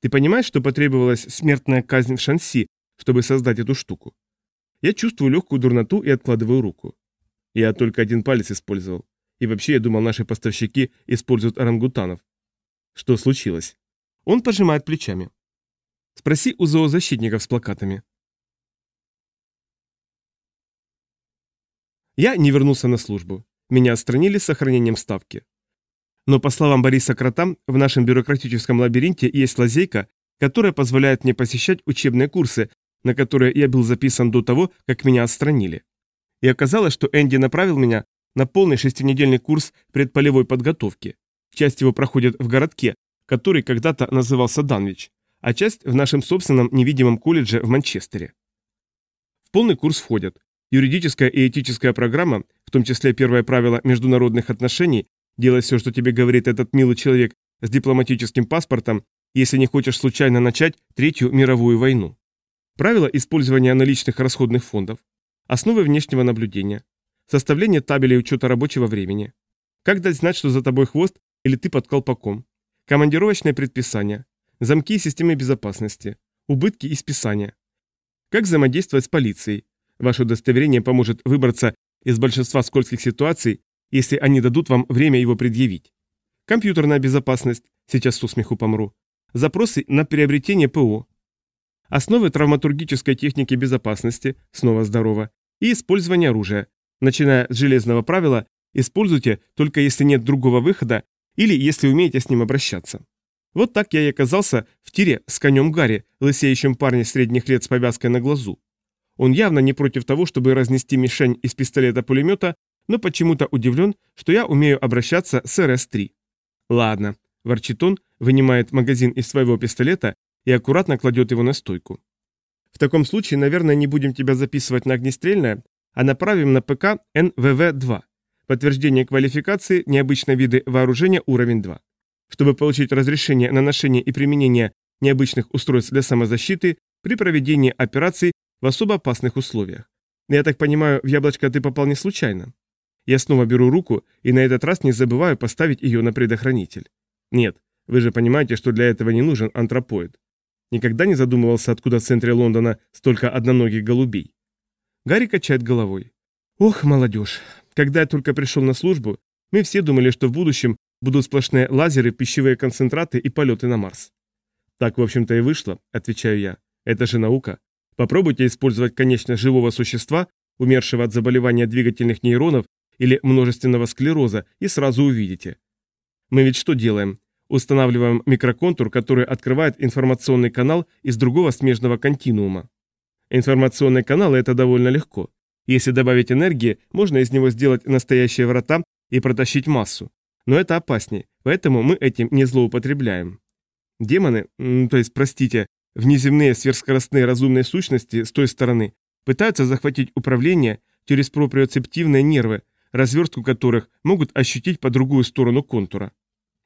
Ты понимаешь, что потребовалась смертная казнь в Шанси, чтобы создать эту штуку? Я чувствую легкую дурноту и откладываю руку. Я только один палец использовал. И вообще, я думал, наши поставщики используют орангутанов. Что случилось? Он пожимает плечами. Спроси у зоозащитников с плакатами. Я не вернулся на службу. Меня отстранили с сохранением ставки. Но по словам Бориса Крота, в нашем бюрократическом лабиринте есть лазейка, которая позволяет мне посещать учебные курсы, на которые я был записан до того, как меня отстранили. И оказалось, что Энди направил меня на полный шестинедельный курс предполевой подготовки. Часть его проходит в городке, который когда-то назывался Данвич, а часть в нашем собственном невидимом колледже в Манчестере. В полный курс входят юридическая и этическая программа, в том числе первое правило международных отношений, делай все, что тебе говорит этот милый человек с дипломатическим паспортом, если не хочешь случайно начать Третью мировую войну. Правила использования наличных расходных фондов, основы внешнего наблюдения, составление табелей учета рабочего времени, как дать знать, что за тобой хвост или ты под колпаком, командировочное предписание, замки и системы безопасности, убытки и списания, как взаимодействовать с полицией. Ваше удостоверение поможет выбраться из большинства скользких ситуаций, если они дадут вам время его предъявить. Компьютерная безопасность, сейчас с усмеху помру. Запросы на приобретение ПО. Основы травматургической техники безопасности, снова здорово. И использование оружия, Начиная с железного правила, используйте только если нет другого выхода или если умеете с ним обращаться. Вот так я и оказался в тире с конем Гарри, лысеющим парнем средних лет с повязкой на глазу. Он явно не против того, чтобы разнести мишень из пистолета-пулемета, но почему-то удивлен, что я умею обращаться с РС-3. Ладно, ворчит он, вынимает магазин из своего пистолета и аккуратно кладет его на стойку. В таком случае, наверное, не будем тебя записывать на огнестрельное, а направим на ПК НВВ-2. Подтверждение квалификации необычные виды вооружения уровень 2. Чтобы получить разрешение на ношение и применение необычных устройств для самозащиты при проведении операций в особо опасных условиях. Я так понимаю, в яблочко ты попал не случайно? Я снова беру руку и на этот раз не забываю поставить ее на предохранитель. Нет, вы же понимаете, что для этого не нужен антропоид. Никогда не задумывался, откуда в центре Лондона столько одноногих голубей. Гарри качает головой. Ох, молодежь. Когда я только пришел на службу, мы все думали, что в будущем будут сплошные лазеры, пищевые концентраты и полеты на Марс. Так, в общем-то, и вышло, отвечаю я. Это же наука. Попробуйте использовать, конечно, живого существа, умершего от заболевания двигательных нейронов или множественного склероза, и сразу увидите. Мы ведь что делаем? Устанавливаем микроконтур, который открывает информационный канал из другого смежного континуума. Информационные каналы – это довольно легко. Если добавить энергии, можно из него сделать настоящие врата и протащить массу. Но это опаснее, поэтому мы этим не злоупотребляем. Демоны, то есть, простите, внеземные сверхскоростные разумные сущности с той стороны, пытаются захватить управление через проприоцептивные нервы, разверстку которых могут ощутить по другую сторону контура.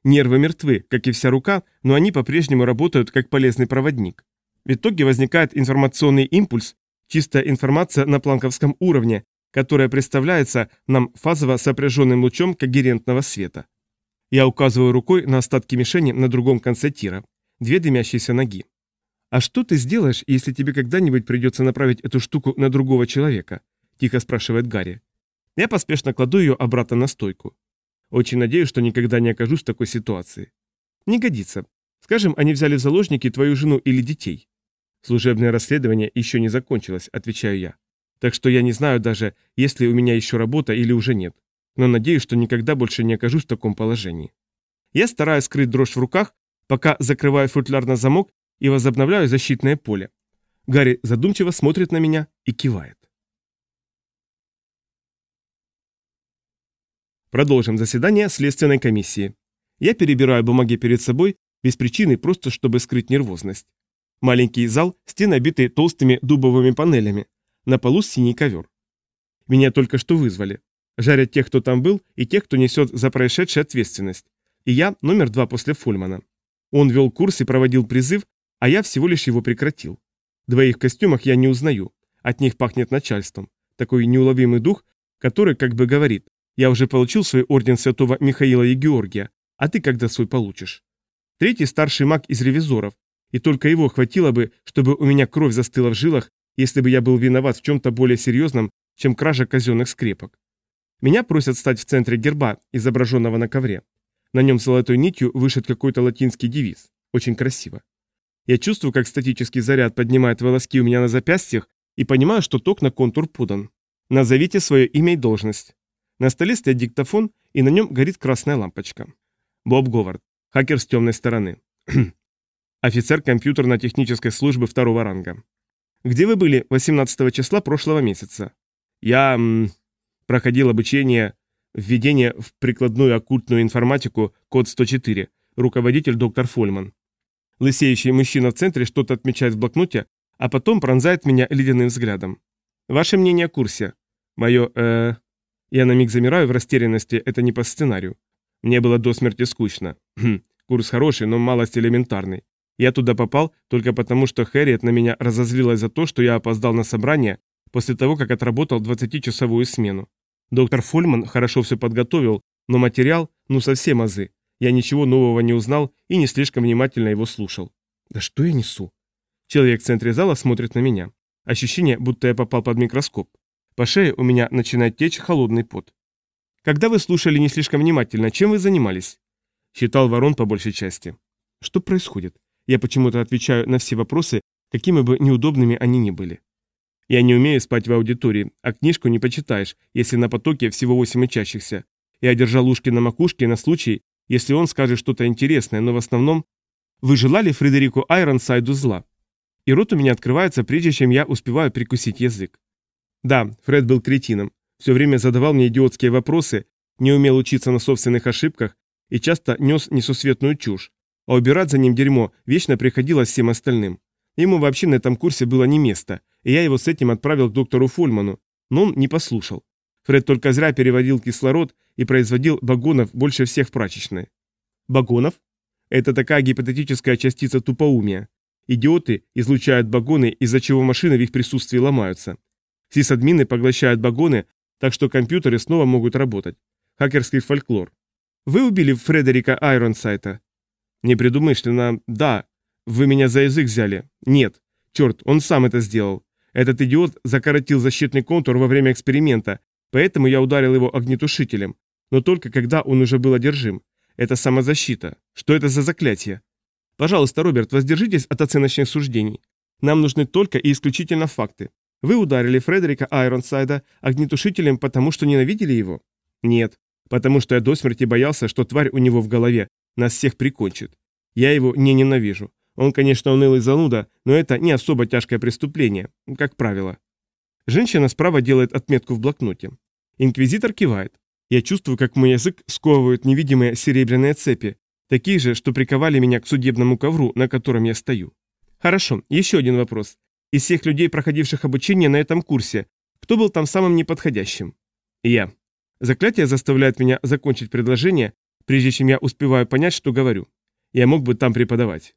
Нервы мертвы, как и вся рука, но они по-прежнему работают как полезный проводник. В итоге возникает информационный импульс, чистая информация на планковском уровне, которая представляется нам фазово сопряженным лучом когерентного света. Я указываю рукой на остатки мишени на другом конце тира. Две дымящиеся ноги. «А что ты сделаешь, если тебе когда-нибудь придется направить эту штуку на другого человека?» – тихо спрашивает Гарри. Я поспешно кладу ее обратно на стойку. Очень надеюсь, что никогда не окажусь в такой ситуации. Не годится. Скажем, они взяли в заложники твою жену или детей. Служебное расследование еще не закончилось, отвечаю я. Так что я не знаю даже, есть ли у меня еще работа или уже нет. Но надеюсь, что никогда больше не окажусь в таком положении. Я стараюсь скрыть дрожь в руках, пока закрываю футляр на замок и возобновляю защитное поле. Гарри задумчиво смотрит на меня и кивает. Продолжим заседание Следственной комиссии. Я перебираю бумаги перед собой, без причины, просто чтобы скрыть нервозность. Маленький зал, стены обиты толстыми дубовыми панелями. На полу синий ковер. Меня только что вызвали. Жарят тех, кто там был, и тех, кто несет за происшедшее ответственность. И я номер два после Фульмана. Он вел курс и проводил призыв, а я всего лишь его прекратил. Двоих в костюмах я не узнаю. От них пахнет начальством. Такой неуловимый дух, который как бы говорит, я уже получил свой орден святого Михаила и Георгия, а ты когда свой получишь? Третий старший маг из ревизоров, и только его хватило бы, чтобы у меня кровь застыла в жилах, если бы я был виноват в чем-то более серьезном, чем кража казенных скрепок. Меня просят стать в центре герба, изображенного на ковре. На нем золотой нитью вышит какой-то латинский девиз. Очень красиво. Я чувствую, как статический заряд поднимает волоски у меня на запястьях и понимаю, что ток на контур подан. Назовите свое имя и должность. На столе стоит диктофон, и на нем горит красная лампочка. Боб Говард, хакер с темной стороны. *clears throat* Офицер компьютерно-технической службы второго ранга. Где вы были 18 числа прошлого месяца? Я м, проходил обучение введение в прикладную оккультную информатику код 104, руководитель доктор Фольман. Лысеющий мужчина в центре что-то отмечает в блокноте, а потом пронзает меня ледяным взглядом. Ваше мнение о курсе? Мое, э... Я на миг замираю в растерянности, это не по сценарию. Мне было до смерти скучно. Хм, курс хороший, но малость элементарный. Я туда попал только потому, что Хэрриет на меня разозлилась за то, что я опоздал на собрание после того, как отработал 20-часовую смену. Доктор Фольман хорошо все подготовил, но материал, ну совсем азы. Я ничего нового не узнал и не слишком внимательно его слушал. Да что я несу? Человек в центре зала смотрит на меня. Ощущение, будто я попал под микроскоп. По шее у меня начинает течь холодный пот. Когда вы слушали не слишком внимательно, чем вы занимались? Считал ворон по большей части. Что происходит? Я почему-то отвечаю на все вопросы, какими бы неудобными они ни были. Я не умею спать в аудитории, а книжку не почитаешь, если на потоке всего восемь учащихся. Я держал ушки на макушке на случай, если он скажет что-то интересное, но в основном... Вы желали Фредерику Айронсайду зла? И рот у меня открывается, прежде чем я успеваю прикусить язык. Да, Фред был кретином. Все время задавал мне идиотские вопросы, не умел учиться на собственных ошибках и часто нес несусветную чушь, а убирать за ним дерьмо вечно приходилось всем остальным. Ему вообще на этом курсе было не место, и я его с этим отправил к доктору Фольману, но он не послушал. Фред только зря переводил кислород и производил багонов больше всех в прачечной. Багонов? Это такая гипотетическая частица тупоумия. Идиоты излучают багоны, из-за чего машины в их присутствии ломаются. Сисадмины поглощают багоны, так что компьютеры снова могут работать. Хакерский фольклор. Вы убили Фредерика Айронсайта, не придумаешь ли на «да», вы меня за язык взяли. Нет. Черт, он сам это сделал. Этот идиот закоротил защитный контур во время эксперимента, поэтому я ударил его огнетушителем. Но только когда он уже был одержим. Это самозащита. Что это за заклятие? Пожалуйста, Роберт, воздержитесь от оценочных суждений. Нам нужны только и исключительно факты. Вы ударили Фредерика Айронсайда огнетушителем, потому что ненавидели его? Нет, потому что я до смерти боялся, что тварь у него в голове Нас всех прикончит. Я его не ненавижу. Он, конечно, унылый зануда, но это не особо тяжкое преступление, как правило. Женщина справа делает отметку в блокноте. Инквизитор кивает. Я чувствую, как мой язык сковывают невидимые серебряные цепи, такие же, что приковали меня к судебному ковру, на котором я стою. Хорошо, еще один вопрос. Из всех людей, проходивших обучение на этом курсе, кто был там самым неподходящим? Я. Заклятие заставляет меня закончить предложение, прежде чем я успеваю понять, что говорю. Я мог бы там преподавать.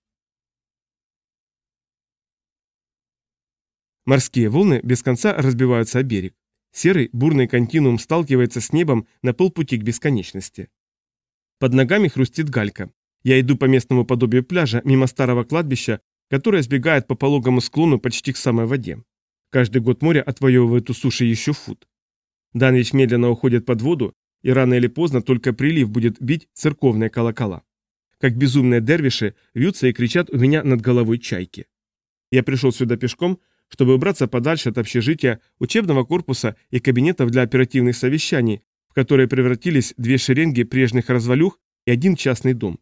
Морские волны без конца разбиваются о берег. Серый, бурный континуум сталкивается с небом на полпути к бесконечности. Под ногами хрустит галька. Я иду по местному подобию пляжа, мимо старого кладбища, которое сбегает по пологому склону почти к самой воде. Каждый год море отвоевывает у суши еще фут. Данвич медленно уходит под воду, и рано или поздно только прилив будет бить церковные колокола. Как безумные дервиши вьются и кричат у меня над головой чайки. Я пришел сюда пешком, чтобы убраться подальше от общежития, учебного корпуса и кабинетов для оперативных совещаний, в которые превратились две шеренги прежних развалюх и один частный дом.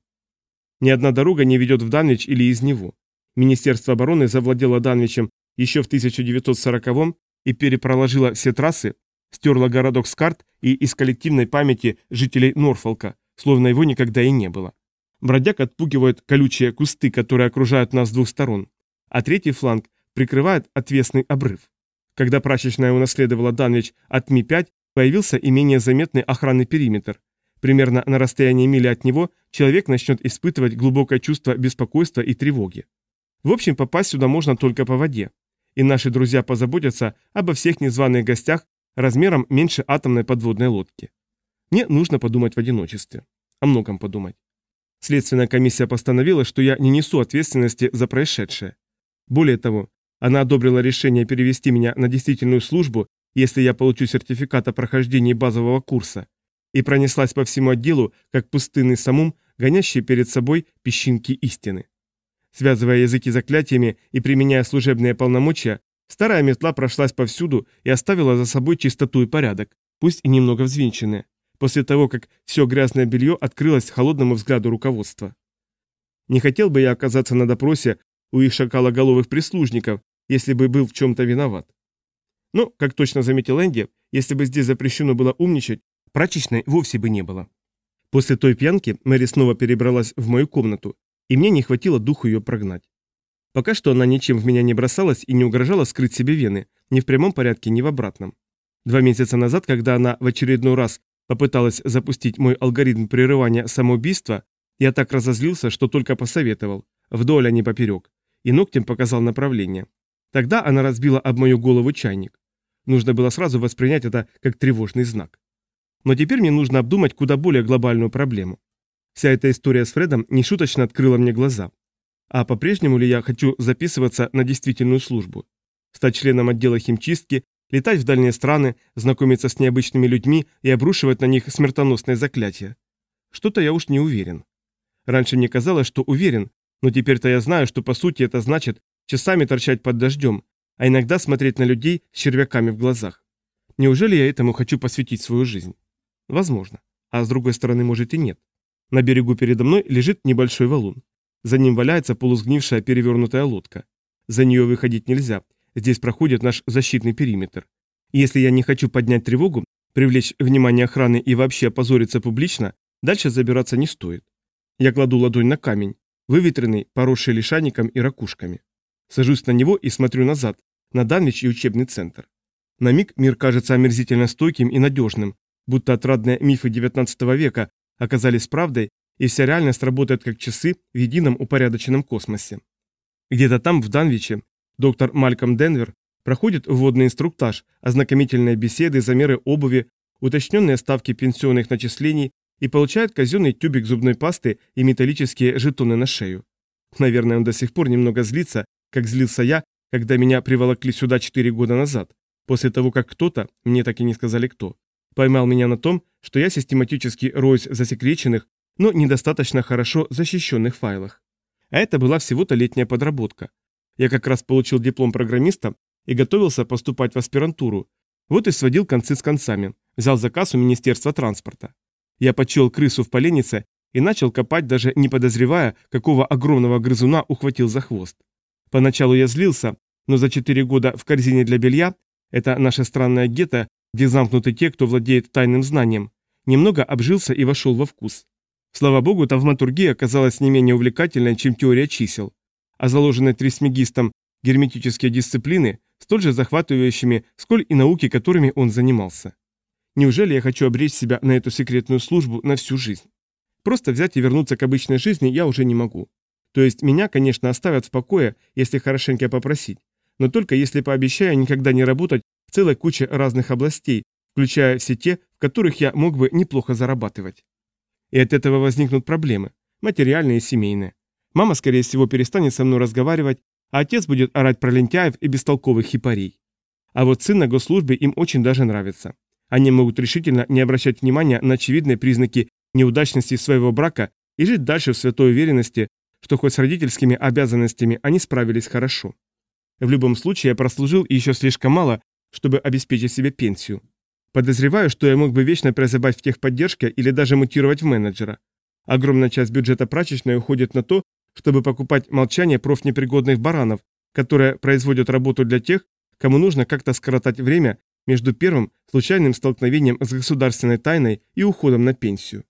Ни одна дорога не ведет в Данвич или из него. Министерство обороны завладело Данвичем еще в 1940-м и перепроложило все трассы, стерло городок с карт и из коллективной памяти жителей Норфолка, словно его никогда и не было. Бродяг отпугивают колючие кусты, которые окружают нас с двух сторон, а третий фланг прикрывает отвесный обрыв. Когда прачечная унаследовала Данвич от Ми-5, появился и менее заметный охранный периметр. Примерно на расстоянии мили от него человек начнет испытывать глубокое чувство беспокойства и тревоги. В общем, попасть сюда можно только по воде. И наши друзья позаботятся обо всех незваных гостях размером меньше атомной подводной лодки. Мне нужно подумать в одиночестве. О многом подумать. Следственная комиссия постановила, что я не несу ответственности за происшедшее. Более того, она одобрила решение перевести меня на действительную службу, если я получу сертификат о прохождении базового курса, и пронеслась по всему отделу, как пустынный самум, гонящий перед собой песчинки истины. Связывая языки заклятиями и применяя служебные полномочия, старая метла прошлась повсюду и оставила за собой чистоту и порядок, пусть и немного взвинченные, после того, как все грязное белье открылось холодному взгляду руководства. Не хотел бы я оказаться на допросе у их шакалоголовых прислужников, если бы был в чем-то виноват. Но, как точно заметил Энди, если бы здесь запрещено было умничать, прачечной вовсе бы не было. После той пьянки Мэри снова перебралась в мою комнату, и мне не хватило духу ее прогнать. Пока что она ничем в меня не бросалась и не угрожала скрыть себе вены, ни в прямом порядке, ни в обратном. Два месяца назад, когда она в очередной раз попыталась запустить мой алгоритм прерывания самоубийства, я так разозлился, что только посоветовал, вдоль, а не поперек и ногтем показал направление. Тогда она разбила об мою голову чайник. Нужно было сразу воспринять это как тревожный знак. Но теперь мне нужно обдумать куда более глобальную проблему. Вся эта история с Фредом нешуточно открыла мне глаза. А по-прежнему ли я хочу записываться на действительную службу? Стать членом отдела химчистки, летать в дальние страны, знакомиться с необычными людьми и обрушивать на них смертоносные заклятия? Что-то я уж не уверен. Раньше мне казалось, что уверен, но теперь-то я знаю, что по сути это значит часами торчать под дождем, а иногда смотреть на людей с червяками в глазах. Неужели я этому хочу посвятить свою жизнь? Возможно. А с другой стороны, может и нет. На берегу передо мной лежит небольшой валун. За ним валяется полусгнившая перевернутая лодка. За нее выходить нельзя. Здесь проходит наш защитный периметр. Если я не хочу поднять тревогу, привлечь внимание охраны и вообще опозориться публично, дальше забираться не стоит. Я кладу ладонь на камень выветренный, поросший лишайником и ракушками. Сажусь на него и смотрю назад, на Данвич и учебный центр. На миг мир кажется омерзительно стойким и надежным, будто отрадные мифы XIX века оказались правдой, и вся реальность работает как часы в едином упорядоченном космосе. Где-то там, в Данвиче, доктор Мальком Денвер проходит вводный инструктаж, ознакомительные беседы, замеры обуви, уточненные ставки пенсионных начислений и получает казенный тюбик зубной пасты и металлические жетоны на шею. Наверное, он до сих пор немного злится, как злился я, когда меня приволокли сюда четыре года назад, после того, как кто-то, мне так и не сказали кто, поймал меня на том, что я систематически роюсь в засекреченных, но недостаточно хорошо защищенных файлах. А это была всего-то летняя подработка. Я как раз получил диплом программиста и готовился поступать в аспирантуру. Вот и сводил концы с концами, взял заказ у Министерства транспорта. Я почел крысу в поленнице и начал копать, даже не подозревая, какого огромного грызуна ухватил за хвост. Поначалу я злился, но за четыре года в корзине для белья, это наша странная гетто, где замкнуты те, кто владеет тайным знанием, немного обжился и вошел во вкус. Слава богу, тавматургия оказалась не менее увлекательной, чем теория чисел, а заложенные трисмегистом герметические дисциплины столь же захватывающими, сколь и науки, которыми он занимался. Неужели я хочу обречь себя на эту секретную службу на всю жизнь? Просто взять и вернуться к обычной жизни я уже не могу. То есть меня, конечно, оставят в покое, если хорошенько попросить, но только если пообещаю никогда не работать целой куче разных областей, включая все те, в которых я мог бы неплохо зарабатывать. И от этого возникнут проблемы, материальные и семейные. Мама, скорее всего, перестанет со мной разговаривать, а отец будет орать про лентяев и бестолковых хипарей. А вот сын на госслужбе им очень даже нравится. Они могут решительно не обращать внимания на очевидные признаки неудачности своего брака и жить дальше в святой уверенности, что хоть с родительскими обязанностями они справились хорошо. В любом случае я прослужил еще слишком мало, чтобы обеспечить себе пенсию. Подозреваю, что я мог бы вечно прозябать в техподдержке или даже мутировать в менеджера. Огромная часть бюджета прачечной уходит на то, чтобы покупать молчание профнепригодных баранов, которые производят работу для тех, кому нужно как-то скоротать время между первым случайным столкновением с государственной тайной и уходом на пенсию.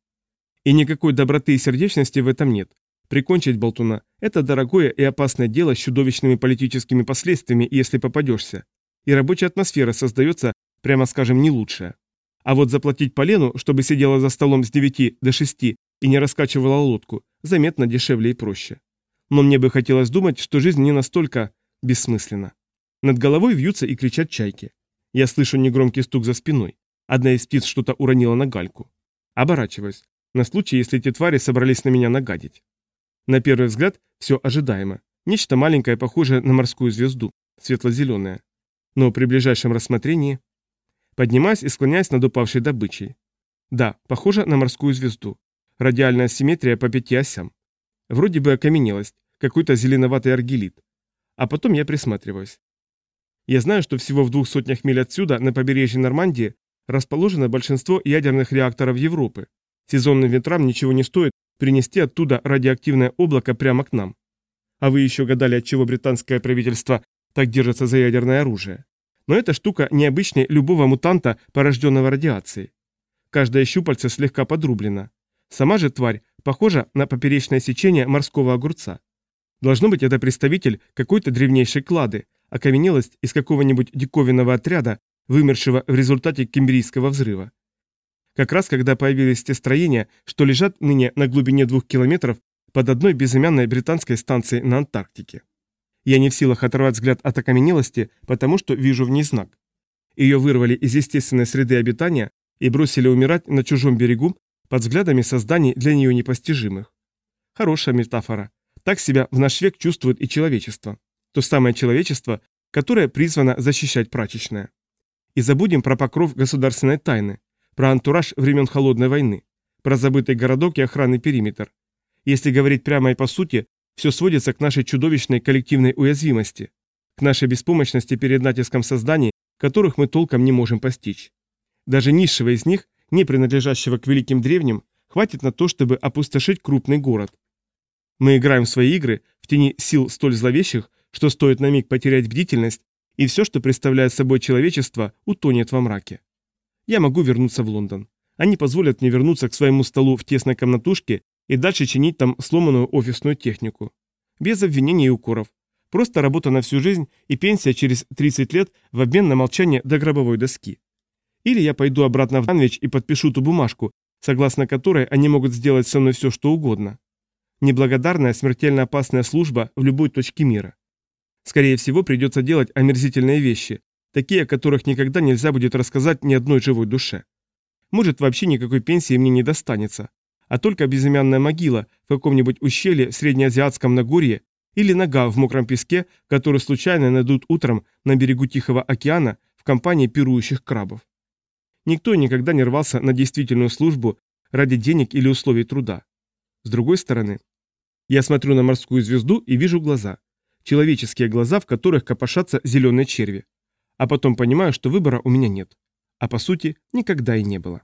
И никакой доброты и сердечности в этом нет. Прикончить болтуна – это дорогое и опасное дело с чудовищными политическими последствиями, если попадешься. И рабочая атмосфера создается, прямо скажем, не лучшая. А вот заплатить Полену, чтобы сидела за столом с 9 до 6 и не раскачивала лодку, заметно дешевле и проще. Но мне бы хотелось думать, что жизнь не настолько бессмысленна. Над головой вьются и кричат чайки. Я слышу негромкий стук за спиной. Одна из птиц что-то уронила на гальку. Оборачиваюсь, на случай, если эти твари собрались на меня нагадить. На первый взгляд все ожидаемо. Нечто маленькое, похожее на морскую звезду, светло-зеленое. Но при ближайшем рассмотрении... Поднимаюсь и склоняюсь над упавшей добычей. Да, похоже на морскую звезду. Радиальная симметрия по пяти осям. Вроде бы окаменелость, какой-то зеленоватый аргелит. А потом я присматриваюсь. Я знаю, что всего в двух сотнях миль отсюда, на побережье Нормандии, расположено большинство ядерных реакторов Европы. Сезонным ветрам ничего не стоит принести оттуда радиоактивное облако прямо к нам. А вы еще гадали, от чего британское правительство так держится за ядерное оружие. Но эта штука необычнее любого мутанта, порожденного радиацией. Каждое щупальце слегка подрублено. Сама же тварь похожа на поперечное сечение морского огурца. Должно быть, это представитель какой-то древнейшей клады, окаменелость из какого-нибудь диковинного отряда, вымершего в результате кембрийского взрыва. Как раз когда появились те строения, что лежат ныне на глубине двух километров под одной безымянной британской станцией на Антарктике. Я не в силах оторвать взгляд от окаменелости, потому что вижу в ней знак. Ее вырвали из естественной среды обитания и бросили умирать на чужом берегу под взглядами созданий для нее непостижимых. Хорошая метафора. Так себя в наш век чувствует и человечество. То самое человечество, которое призвано защищать прачечное. И забудем про покров государственной тайны, про антураж времен Холодной войны, про забытый городок и охранный периметр. Если говорить прямо и по сути, все сводится к нашей чудовищной коллективной уязвимости, к нашей беспомощности перед натиском созданий, которых мы толком не можем постичь. Даже низшего из них, не принадлежащего к великим древним, хватит на то, чтобы опустошить крупный город. Мы играем в свои игры в тени сил столь зловещих, что стоит на миг потерять бдительность, и все, что представляет собой человечество, утонет во мраке я могу вернуться в Лондон. Они позволят мне вернуться к своему столу в тесной комнатушке и дальше чинить там сломанную офисную технику. Без обвинений и укоров. Просто работа на всю жизнь и пенсия через 30 лет в обмен на молчание до гробовой доски. Или я пойду обратно в Данвич и подпишу ту бумажку, согласно которой они могут сделать со мной все, что угодно. Неблагодарная, смертельно опасная служба в любой точке мира. Скорее всего, придется делать омерзительные вещи, такие, о которых никогда нельзя будет рассказать ни одной живой душе. Может, вообще никакой пенсии мне не достанется, а только безымянная могила в каком-нибудь ущелье в среднеазиатском Нагорье или нога в мокром песке, который случайно найдут утром на берегу Тихого океана в компании пирующих крабов. Никто никогда не рвался на действительную службу ради денег или условий труда. С другой стороны, я смотрю на морскую звезду и вижу глаза. Человеческие глаза, в которых копошатся зеленые черви а потом понимаю, что выбора у меня нет. А по сути, никогда и не было.